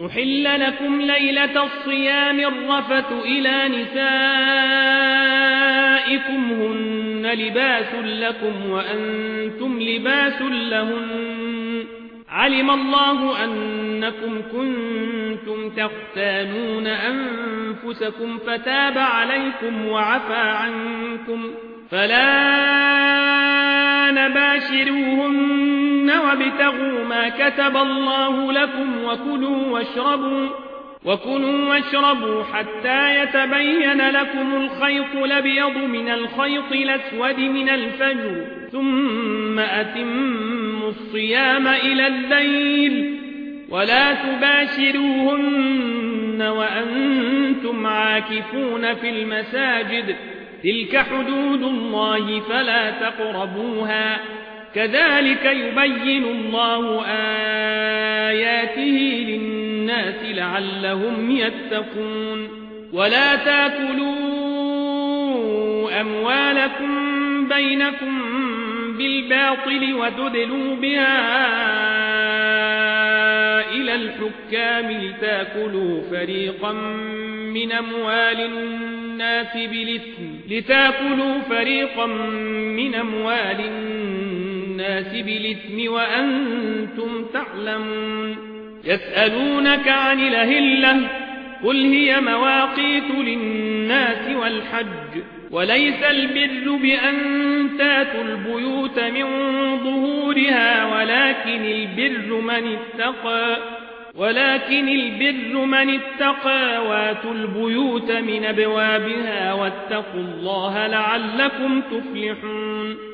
أحل لكم ليلة الصيام الرفت إلى نسائكم هن لباس لكم وأنتم لباس لهن علم الله أنكم كنتم تختانون أنفسكم فتاب عليكم وعفى عنكم فلا نباشروهن وابتغوا ما كتب الله لكم وكلوا واشربوا وكلوا واشربوا حتى يتبين لكم الخيط الأبيض من الخيط الأسود من الفجر ثم أتموا الصيام إلى الليل. ولا تباشروهن وأنتم عاكفون في المساجد تلك حدود الله فلا تقربوها. كذلك يبين الله آياته للناس لعلهم يتقون. ولا تاكلوا أموالكم بينكم بالباطل وتدلوا بها إلى الحكام لتأكلوا فريقا من أموال الناس بالإثم. لتأكلوا فريقا من أموال الناس بالإثم وأنتم تعلمون. يسألونك عن الهلة قل هي مواقيت للناس والحج وليس البر بأن تاتوا البيوت من ظهورها ولكن البر من اتقى ولكن البر من اتقى واتوا البيوت من أبوابها واتقوا الله لعلكم تفلحون.